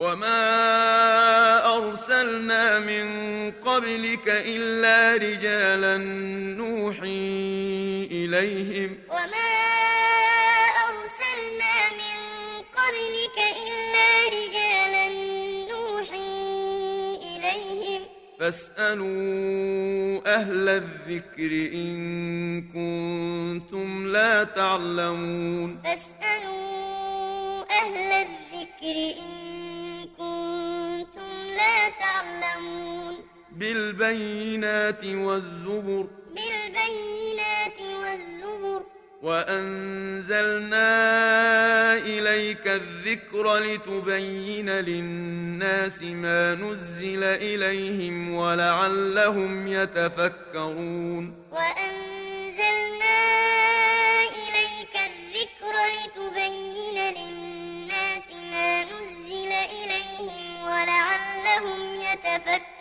وما أرسلنا من قبلك إلا رجالا نوحي إليهم وما أرسلنا من قبلك إلا رجالا نوحي إليهم فاسألوا أهل الذكر إن كنتم لا تعلمون فاسألوا أهل الذكر إن بالبينات والزبر بالبينات والزبر وأنزلنا إليك الذكر لتبين للناس ما نزل إليهم ولعلهم يتفكرون وأنزلنا إليك الذكر لتبين للناس ما نزل إليهم ولعلهم يتفكرون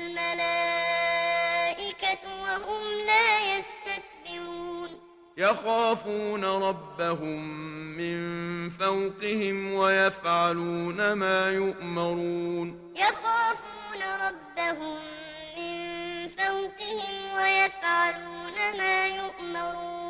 والملائكة وهم لا يستكبرون. يخافون ربهم من فوقهم ويفعلون ما يؤمرون. يخافون ربهم من فوقهم ويفعلون ما يؤمرون.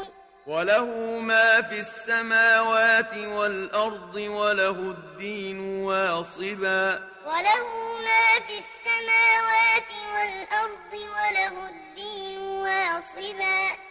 وله ما في السماوات والأرض وله الدين واصبا وله ما في السماوات والأرض وله الدين واصبا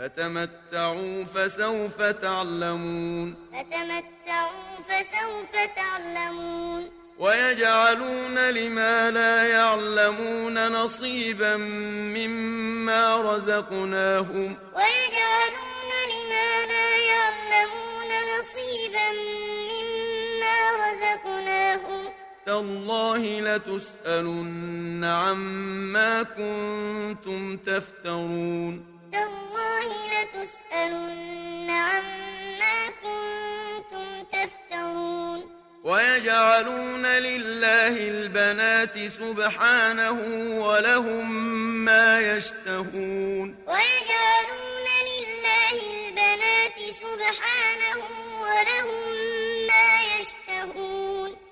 فتمتعوا فسوف تعلمون. فتمتعوا فسوف تعلمون. ويجعلون لما لا يعلمون نصيبا مما رزقناهم. ويجعلون لما لا يعلمون نصيبا مما رزقناهم. تالله لتسألن عما كنتم تفترون. تالله لتسألن عما كنتم تفترون. ويجعلون لله البنات سبحانه ولهم ما يشتهون. ويجعلون لله البنات سبحانه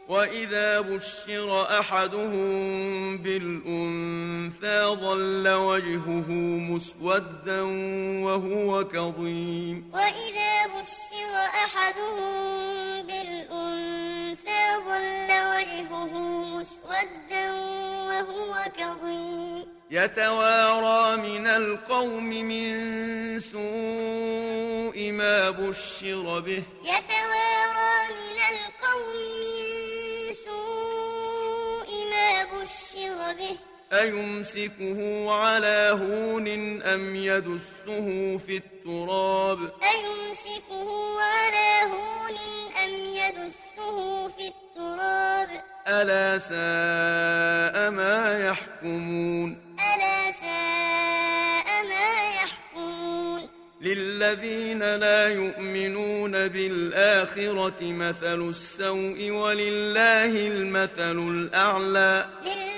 وإذا بشر أحدهم بالأنثى ظل وجهه مسودا وهو كظيم وإذا بشر أحدهم بالأنثى ظل وجهه مسودا وهو كظيم يتوارى من القوم من سوء ما بشر به يتوارى من القوم من به أيمسكه على هون أم يدسه في التراب؟ أيمسكه على هون أم يدسه في التراب؟ ألا ساء ما يحكمون؟ ألا ساء ما يحكمون؟ للذين لا يؤمنون بالآخرة مثل السوء ولله المثل الأعلى. للذين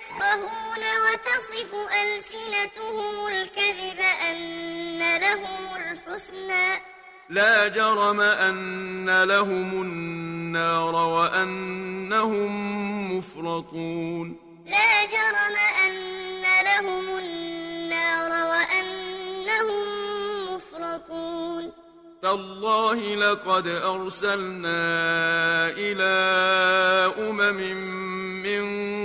يكرهون وتصف ألسنتهم الكذب أن لهم الحسنى. لا جرم أن لهم النار وأنهم مفرطون. لا جرم أن لهم النار وأنهم مفرطون. تالله لقد أرسلنا إلى أمم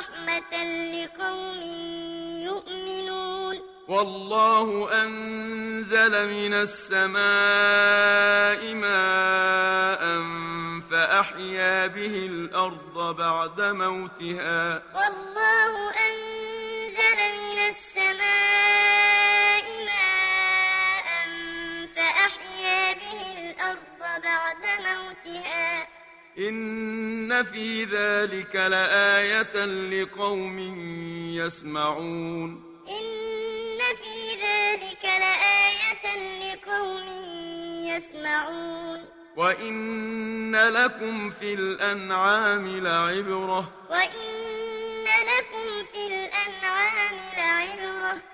ورحمة لقوم يؤمنون. والله أنزل من السماء ماء فأحيا به الأرض بعد موتها. والله أنزل إن في ذلك لآية لقوم يسمعون إن في ذلك لآية لقوم يسمعون وإن لكم في الأنعام لعبرة وإن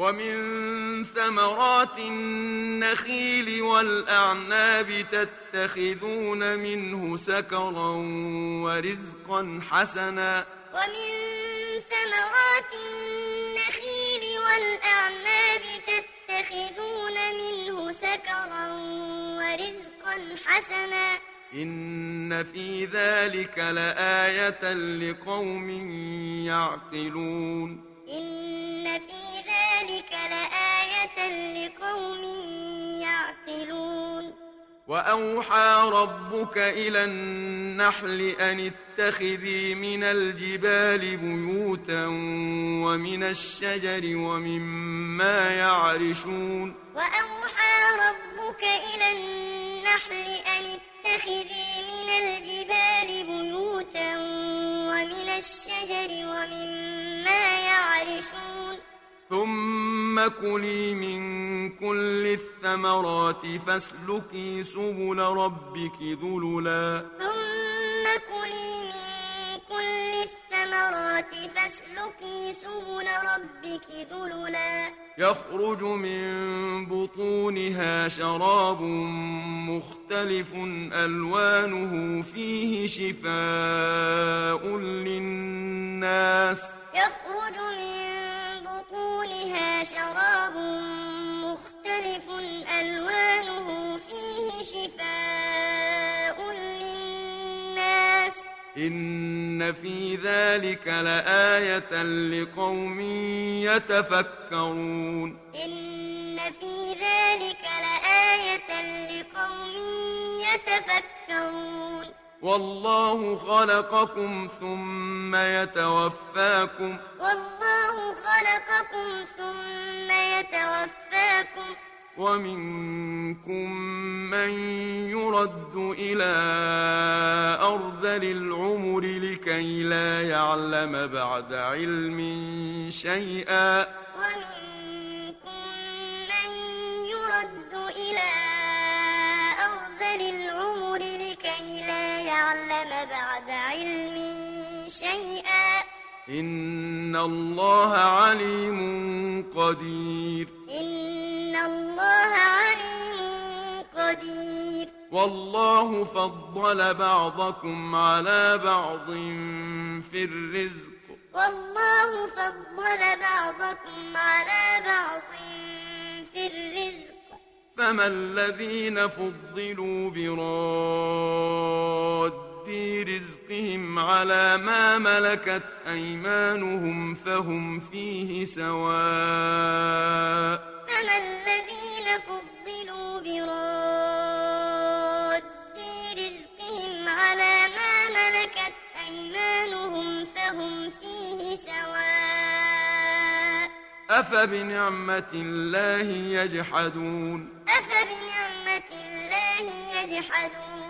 ومن ثمرات النخيل والأعناب تتخذون منه سكرا ورزقا حسنا. ومن ثمرات النخيل والأعناب تتخذون منه سكرا ورزقا حسنا. إن في ذلك لآية لقوم يعقلون. وأوحى ربك إلى النحل أن اتخذي من الجبال بيوتا ومن الشجر ومما يعرشون. وأوحى ربك إلى النحل أن اتخذي من الجبال بيوتا ومن الشجر ومما يعرشون. ثم كلي من كل الثمرات فاسلكي سبل ربك ذللا. ثم كلي من كل الثمرات فاسلكي سبل ربك ذللا. يخرج من بطونها شراب مختلف ألوانه فيه شفاء للناس. يخرج من شراب مختلف ألوانه فيه شفاء للناس. إن في ذلك لآية لقوم يتفكرون. إن في ذلك لآية لقوم يتفكرون. والله خلقكم ثم يتوفاكم. والله خلقكم ثم يتوفاكم. ومنكم من يرد إلى أرذل العمر لكي لا يعلم بعد علم شيئا. علم شيئا. إن الله عليم قدير. إن الله عليم قدير. والله فضل بعضكم على بعض في الرزق. والله فضل بعضكم على بعض في الرزق. فما الذين فضلوا براد رزقهم على ما ملكت أيمانهم فهم فيه سواء فما الذين فضلوا براد رزقهم على ما ملكت أيمانهم فهم فيه سواء أفبنعمة الله يجحدون أفبنعمة الله يجحدون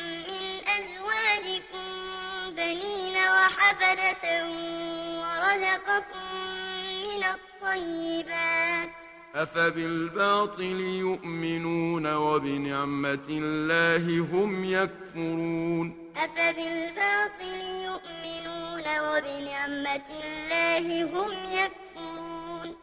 من أزواجكم بنين وحفدة رزقكم من الطيبات. أفبالباطل يؤمنون وبنعمة الله هم يكفرون. أفبالباطل يؤمنون وبنعمة الله هم يكفرون.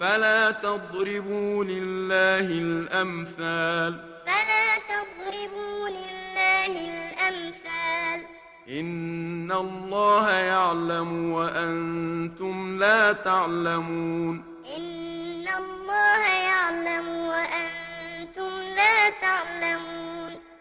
فلا تضربوا لله الأمثال. فلا تضربوا لله الأمثال. إن الله يعلم وأنتم لا تعلمون. إن الله يعلم وأنتم لا تعلمون.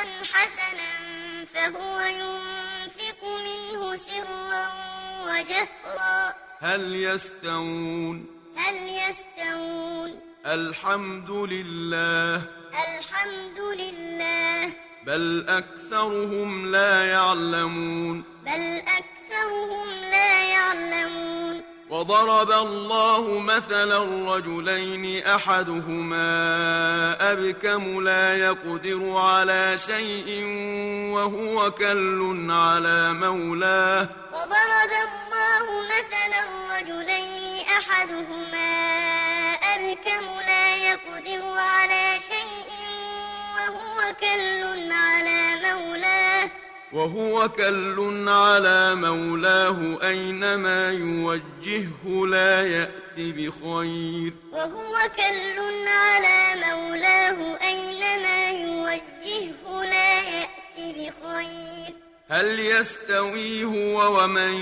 رزقا حسنا فهو ينفق منه سرا وجهرا. هل يستوون؟ هل يستوون؟ الحمد لله. الحمد لله. بل أكثرهم لا يعلمون. بل أكثرهم لا يعلمون. وضرب الله مثلا رجلين أحدهما أبكم لا يقدر على شيء وهو كل على مولاه. وضرب الله مثلا رجلين أحدهما أبكم لا يقدر على شيء وهو كل على مولاه. وهو كل على مولاه أينما يوجهه لا يأت بخير. وهو كل على مولاه أينما يوجهه لا يأت بخير. هل يستوي هو ومن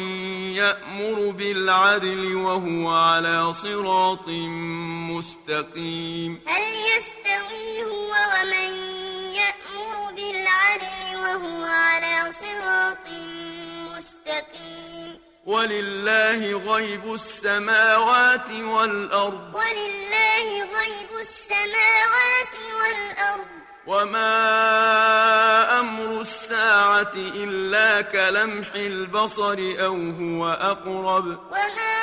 يأمر بالعدل وهو على صراط مستقيم؟ هل يستوي هو ومن يأمر بالعدل وهو على صراط مستقيم. ولله غيب السماوات والأرض. ولله غيب السماوات والأرض. وما أمر الساعة إلا كلمح البصر أو هو أقرب. وما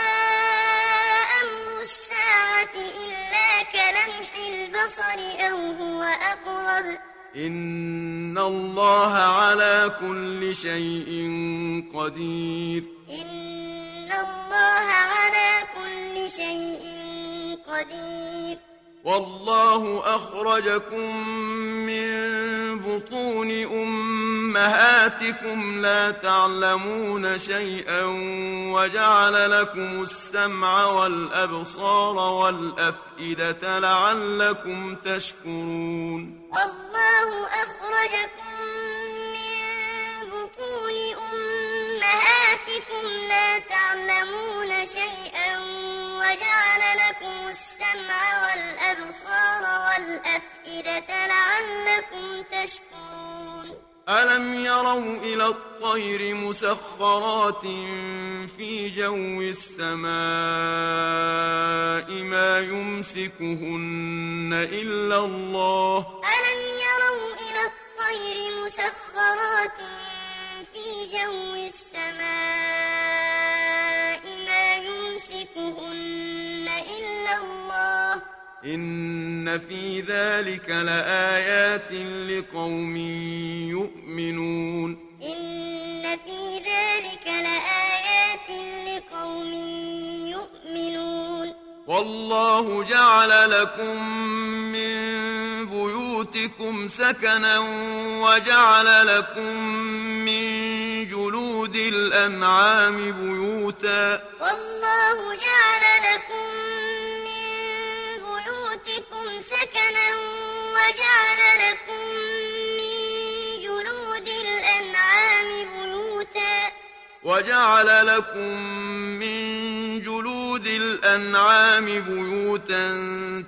أمر الساعة إلا كلمح البصر أو هو أقرب. ان الله على كل شيء قدير إن الله على كل شيء قدير والله أخرجكم من بطون أمهاتكم لا تعلمون شيئا وجعل لكم السمع والأبصار والأفئدة لعلكم تشكرون والله أخرجكم من بطون أمهاتكم لا تعلمون شيئا وجعل لكم السمع والأبصار والأفئدة لعلكم تشكرون. ألم يروا إلى الطير مسخرات في جو السماء ما يمسكهن إلا الله؟ ألم يروا إلى الطير مسخرات في جو السماء ما يمسكهن إلا الله إن في ذلك لآيات لقوم يؤمنون. إن في ذلك لآيات لقوم يؤمنون. والله جعل لكم من بيوتكم سكنا وجعل لكم من جلود الأنعام بيوتا. والله جعل لكم سكنا وجعل لكم من جلود الأنعام بيوتا. وجعل لكم من جلود الأنعام بيوتا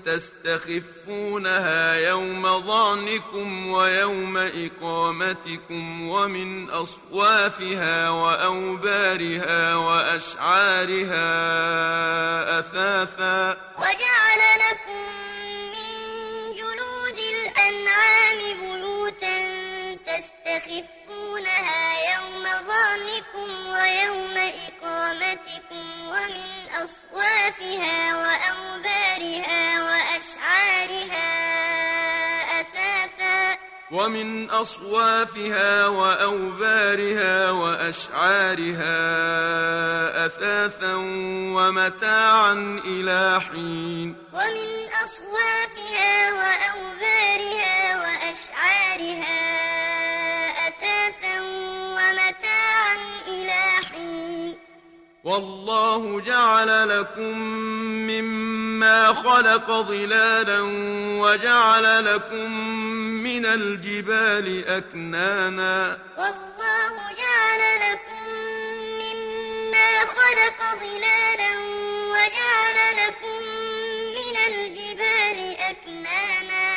تستخفونها يوم ظعنكم ويوم إقامتكم ومن أصوافها وأوبارها وأشعارها أثاثا. وجعل لكم تستخفونها يوم ظعنكم ويوم إقامتكم ومن أصوافها وأوبارها وأشعارها أثاثا ومن أصوافها وأوبارها وأشعارها أثاثا ومتاعا إلى حين. ومن أصوافها وأوبارها والله جعل لكم مما خلق ظلالا وجعل لكم من الجبال أكنانا. والله جعل لكم مما خلق ظلالا وجعل لكم من الجبال أكنانا.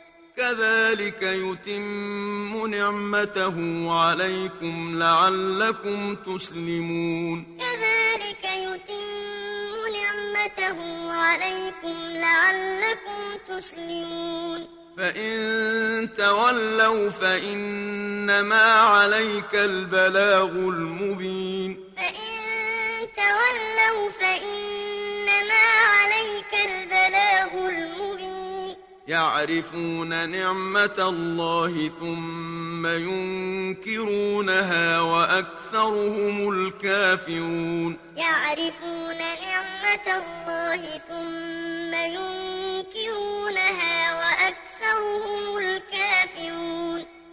كذلك يتم نعمته عليكم لعلكم تسلمون. كذلك يتم نعمته عليكم لعلكم تسلمون. فإن تولوا فإنما عليك البلاغ المبين. يعرفون نعمة الله ثم ينكرونها وأكثرهم الكافرون. يعرفون نعمة الله ثم ينكرونها وأكثرهم الكافرون.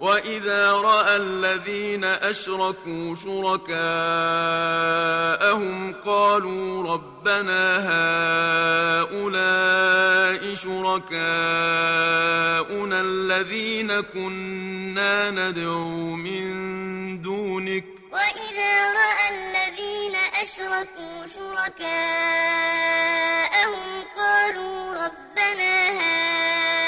وإذا رأى الذين أشركوا شركاءهم قالوا ربنا هؤلاء شركاؤنا الذين كنا ندعو من دونك وإذا رأى الذين أشركوا شركاءهم قالوا ربنا هؤلاء